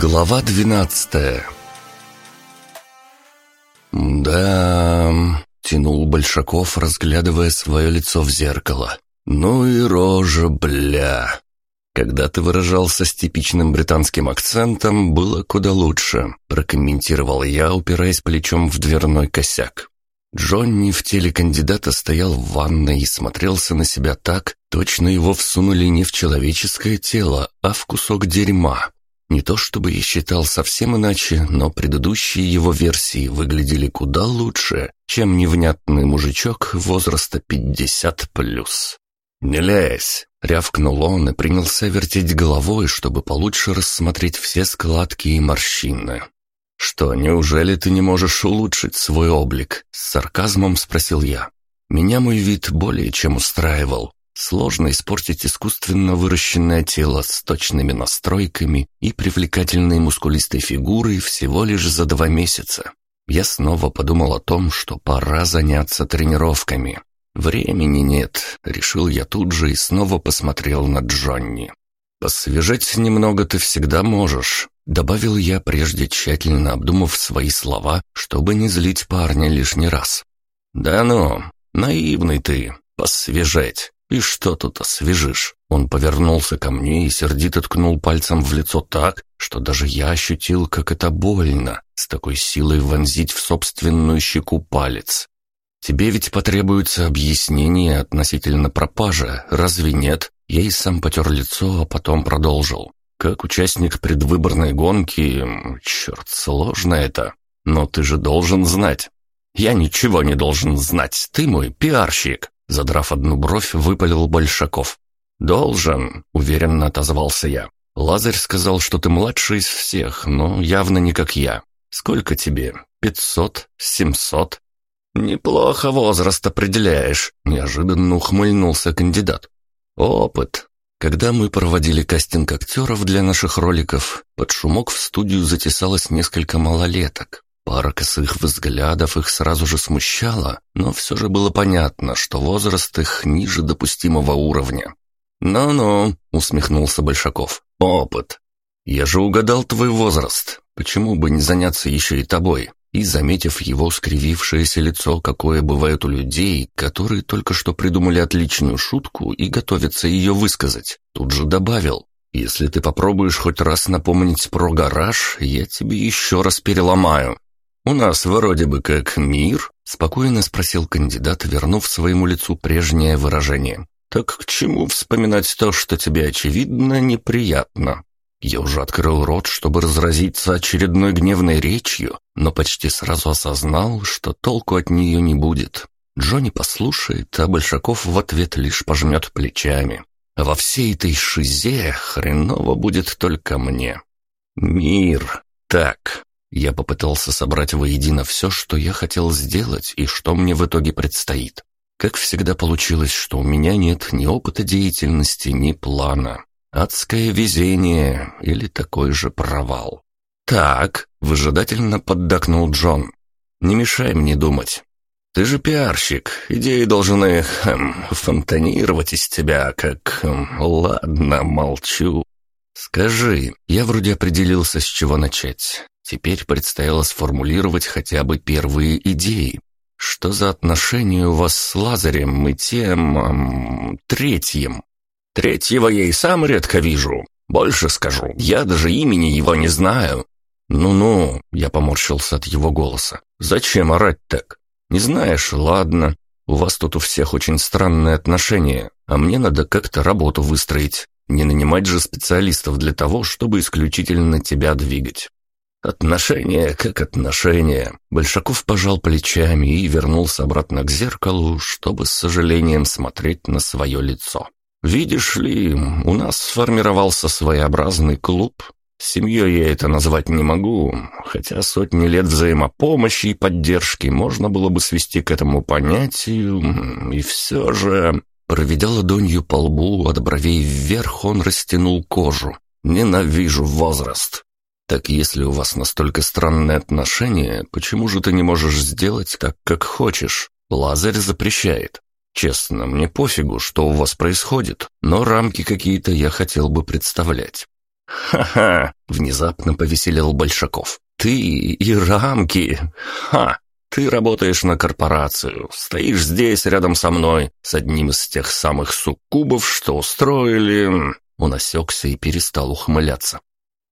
Глава двенадцатая «Да...» — тянул Большаков, разглядывая свое лицо в зеркало. «Ну и рожа, бля!» «Когда ты выражался с типичным британским акцентом, было куда лучше», — прокомментировал я, упираясь плечом в дверной косяк. Джонни в теле кандидата стоял в ванной и смотрелся на себя так, точно его всунули не в человеческое тело, а в кусок дерьма. Не то чтобы я считал совсем иначе, но предыдущие его версии выглядели куда лучше, чем невнятный мужичок возраста 50 плюс. «Не лезь!» — рявкнул он и принялся вертеть головой, чтобы получше рассмотреть все складки и морщины. «Что, неужели ты не можешь улучшить свой облик?» — с сарказмом спросил я. Меня мой вид более чем устраивал. Сложно испортить искусственно выращенное тело с точными настройками и привлекательной мускулистой фигурой всего лишь за два месяца. Я снова подумал о том, что пора заняться тренировками. Времени нет, решил я тут же и снова посмотрел на Джонни. «Посвежать немного ты всегда можешь», — добавил я, прежде тщательно обдумав свои слова, чтобы не злить парня лишний раз. «Да ну, наивный ты, посвежать. «И что тут освежишь?» Он повернулся ко мне и сердито ткнул пальцем в лицо так, что даже я ощутил, как это больно, с такой силой вонзить в собственную щеку палец. «Тебе ведь потребуется объяснение относительно пропажи, разве нет?» Я и сам потер лицо, а потом продолжил. «Как участник предвыборной гонки... Черт, сложно это. Но ты же должен знать». «Я ничего не должен знать, ты мой пиарщик», Задрав одну бровь, выпалил Большаков. «Должен», — уверенно отозвался я. «Лазарь сказал, что ты младший из всех, но явно не как я. Сколько тебе? Пятьсот? Семьсот?» «Неплохо возраст определяешь», — неожиданно ухмыльнулся кандидат. «Опыт. Когда мы проводили кастинг актеров для наших роликов, под шумок в студию затесалось несколько малолеток. Пара косых взглядов их сразу же смущала, но все же было понятно, что возраст их ниже допустимого уровня. «Ну-ну», — усмехнулся Большаков, — «опыт. Я же угадал твой возраст. Почему бы не заняться еще и тобой?» И, заметив его скривившееся лицо, какое бывает у людей, которые только что придумали отличную шутку и готовятся ее высказать, тут же добавил, «Если ты попробуешь хоть раз напомнить про гараж, я тебе еще раз переломаю». «У нас вроде бы как мир?» — спокойно спросил кандидат, вернув своему лицу прежнее выражение. «Так к чему вспоминать то, что тебе, очевидно, неприятно?» Я уже открыл рот, чтобы разразиться очередной гневной речью, но почти сразу осознал, что толку от нее не будет. Джонни послушает, а Большаков в ответ лишь пожмет плечами. Во всей этой шизе хреново будет только мне. Мир. Так, я попытался собрать воедино все, что я хотел сделать и что мне в итоге предстоит. Как всегда получилось, что у меня нет ни опыта деятельности, ни плана. Адское везение или такой же провал. «Так», — выжидательно поддакнул Джон, — «не мешай мне думать. Ты же пиарщик, идеи должны, хм, фонтанировать из тебя, как... Хм, ладно, молчу. Скажи, я вроде определился, с чего начать. Теперь предстояло сформулировать хотя бы первые идеи. Что за отношения у вас с Лазарем и тем... Эм, третьим? Третьего я и сам редко вижу. Больше скажу, я даже имени его не знаю. Ну-ну, я поморщился от его голоса. Зачем орать так? Не знаешь, ладно. У вас тут у всех очень странные отношения, а мне надо как-то работу выстроить. Не нанимать же специалистов для того, чтобы исключительно тебя двигать. Отношения как отношения. Большаков пожал плечами и вернулся обратно к зеркалу, чтобы с сожалением смотреть на свое лицо. «Видишь ли, у нас сформировался своеобразный клуб. Семьей я это назвать не могу, хотя сотни лет взаимопомощи и поддержки можно было бы свести к этому понятию, и все же...» Проведя ладонью по лбу от бровей вверх, он растянул кожу. «Ненавижу возраст. Так если у вас настолько странные отношения, почему же ты не можешь сделать так, как хочешь? Лазарь запрещает. Честно, мне пофигу, что у вас происходит, но рамки какие-то я хотел бы представлять. «Ха-ха!» — внезапно повеселел Большаков. «Ты и рамки! Ха! Ты работаешь на корпорацию, стоишь здесь рядом со мной, с одним из тех самых суккубов, что устроили...» Он осекся и перестал ухмыляться.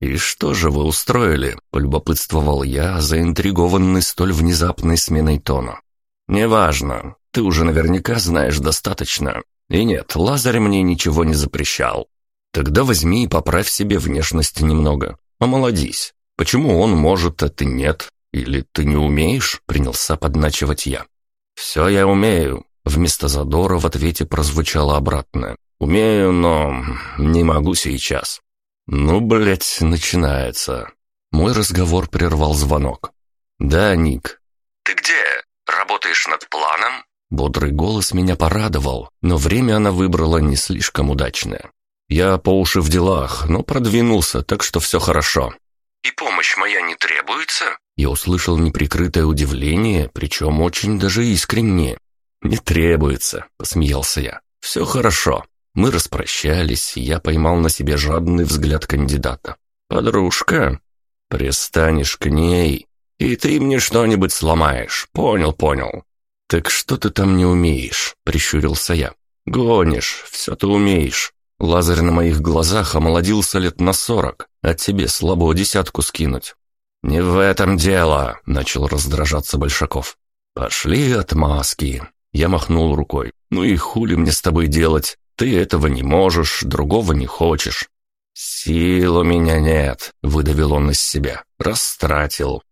«И что же вы устроили?» — полюбопытствовал я, заинтригованный столь внезапной сменой тона. «Неважно. Ты уже наверняка знаешь достаточно. И нет, Лазарь мне ничего не запрещал. Тогда возьми и поправь себе внешность немного. Омолодись. Почему он может, а ты нет? Или ты не умеешь?» — принялся подначивать я. «Все я умею». Вместо задора в ответе прозвучало обратное. «Умею, но не могу сейчас». «Ну, блядь, начинается». Мой разговор прервал звонок. «Да, Ник». «Ты где? Работаешь над планом?» Бодрый голос меня порадовал, но время она выбрала не слишком удачное. Я по уши в делах, но продвинулся, так что все хорошо. «И помощь моя не требуется?» Я услышал неприкрытое удивление, причем очень даже искреннее. «Не требуется», — посмеялся я. «Все хорошо». Мы распрощались, и я поймал на себе жадный взгляд кандидата. «Подружка, пристанешь к ней, и ты мне что-нибудь сломаешь. Понял, понял». «Так что ты там не умеешь?» — прищурился я. «Гонишь, все ты умеешь. Лазарь на моих глазах омолодился лет на сорок, а тебе слабо десятку скинуть». «Не в этом дело», — начал раздражаться Большаков. «Пошли отмазки». Я махнул рукой. «Ну и хули мне с тобой делать? Ты этого не можешь, другого не хочешь». «Сил у меня нет», — выдавил он из себя. «Растратил».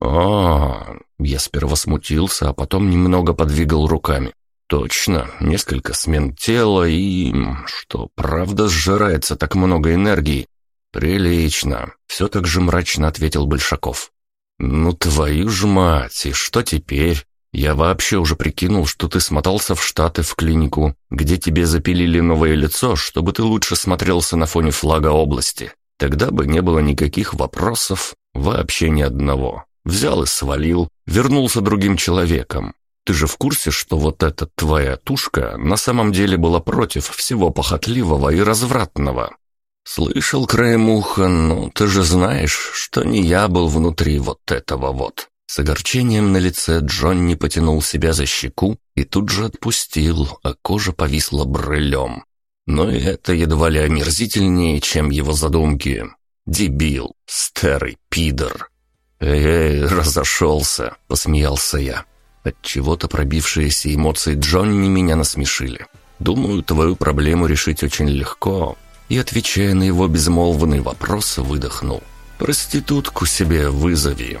«О, я сперва смутился, а потом немного подвигал руками. Точно, несколько смен тела и... Что, правда сжирается так много энергии? Прилично. Все так же мрачно ответил Большаков. Ну твою ж мать, и что теперь? Я вообще уже прикинул, что ты смотался в Штаты в клинику, где тебе запилили новое лицо, чтобы ты лучше смотрелся на фоне флага области. Тогда бы не было никаких вопросов, вообще ни одного. Взял и свалил, вернулся другим человеком. Ты же в курсе, что вот эта твоя тушка на самом деле была против всего похотливого и развратного? Слышал краем уха, но ты же знаешь, что не я был внутри вот этого вот. С огорчением на лице Джонни потянул себя за щеку и тут же отпустил, а кожа повисла брылем. Но и это едва ли омерзительнее, чем его задумки. Дебил, старый пидор. «Эй, разошелся», — посмеялся я. От чего то пробившиеся эмоции Джонни меня насмешили. Думаю, твою проблему решить очень легко. И, отвечая на его безмолвный вопрос, выдохнул. «Проститутку себе вызови».